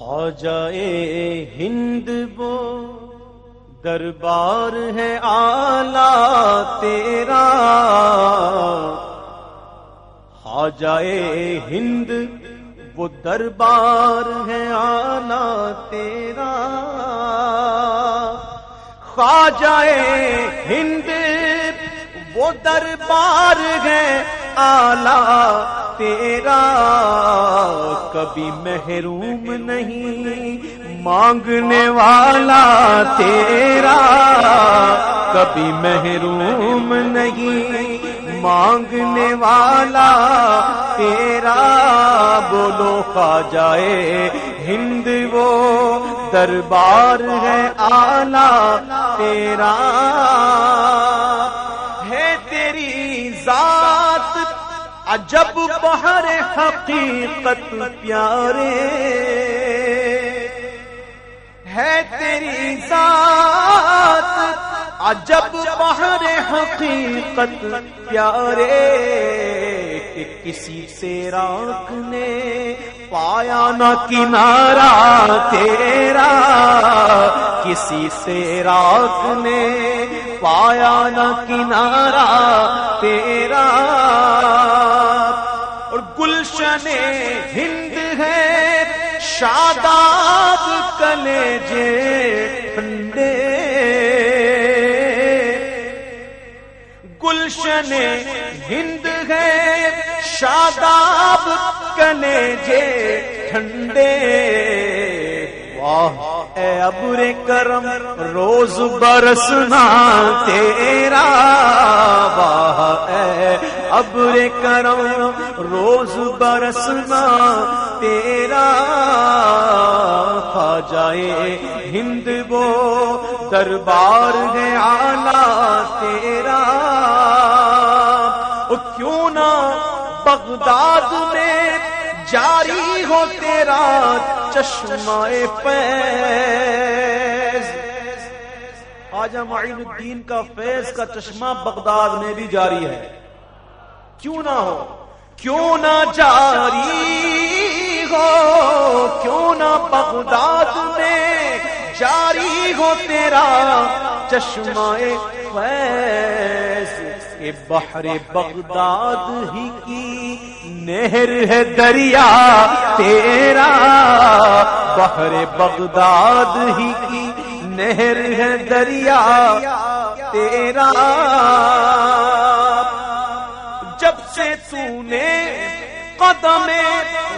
خواجائے ہند وہ دربار ہے آلہ تیرا۔ خواجائے ہند وہ دربار ہے آلہ تیرا۔ خواجائے ہند وہ دربار ہے آلہ تیرا کبھی محروم نہیں، مانگنے والا تیرا کبھی محروم نہیں، مانگنے والا تیرا بولو کھا جائے ہند، وہ دربار ہے آلہ تیرا عجب بہر حقیقت پیارے ہے تیری ذات عجب بہر حقیقت پیارے کہ کسی سے راک نے پایا نہ کنارا تیرا کسی سے راک نے پایا نہ کنارا تیرا گلشن ہند ہے، شاداب کلے جے ٹھنڈے گلشن ہند ہے، شاداب کلے جے ٹھنڈے۔ واہ، اے ابر کرم، روز برسنا تیرا۔ ابر کرم، روز برسنا تیرا کھا جائے ہند وہ دربار ہے آلہ تیرا۔ کیوں نہ بغداد میں جاری ہو تیرا چشمہ فیض۔ آج معین الدین کا فیض کا چشمہ بغداد میں بھی جاری ہے۔ کیوں نہ ہو؟ کیوں نہ جاری ہو؟ کیوں نہ بغداد میں جاری ہو تیرا چشمہ فیض؟ کہ بحر بغداد ہی کی نہر ہے دریا، تیرا بحر بغداد ہی کی نہر ہے دریا، تیرا قدم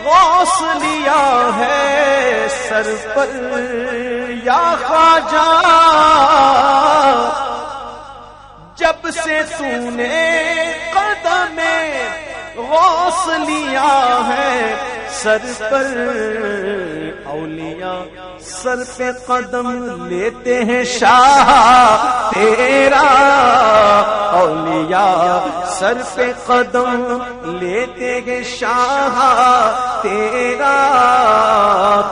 غوث لیا ہے سر پر، یا خواجہ، جب سے تو نے قدم غوث لیا ہے سر پر اولیاء سر پہ قدم لیتے ہیں شاہ تیرا اولیاء سر پہ قدم لیتے ہیں شاہ تیرا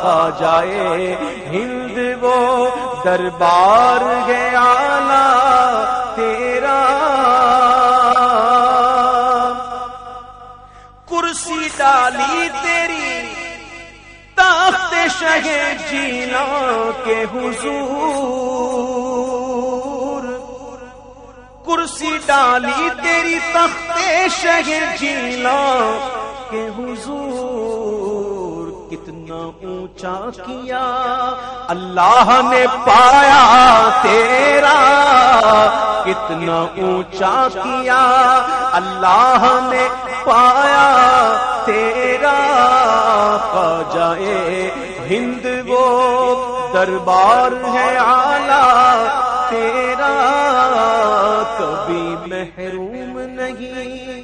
کھا جائے ہند وہ دربار گیا تخت شہ جینا کے حضور۔ کرسی ڈالی تیری تخت شہ جینا کے حضور۔ کتنا اونچا کیا اللہ نے پایا تیرا۔ کتنا اونچا کیا اللہ نے پایا ہند وہ دربار ہے آلہ تیرا کبھی محروم نہیں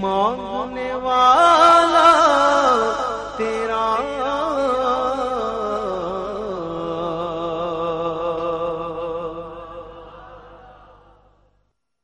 مانگنے والا تیرا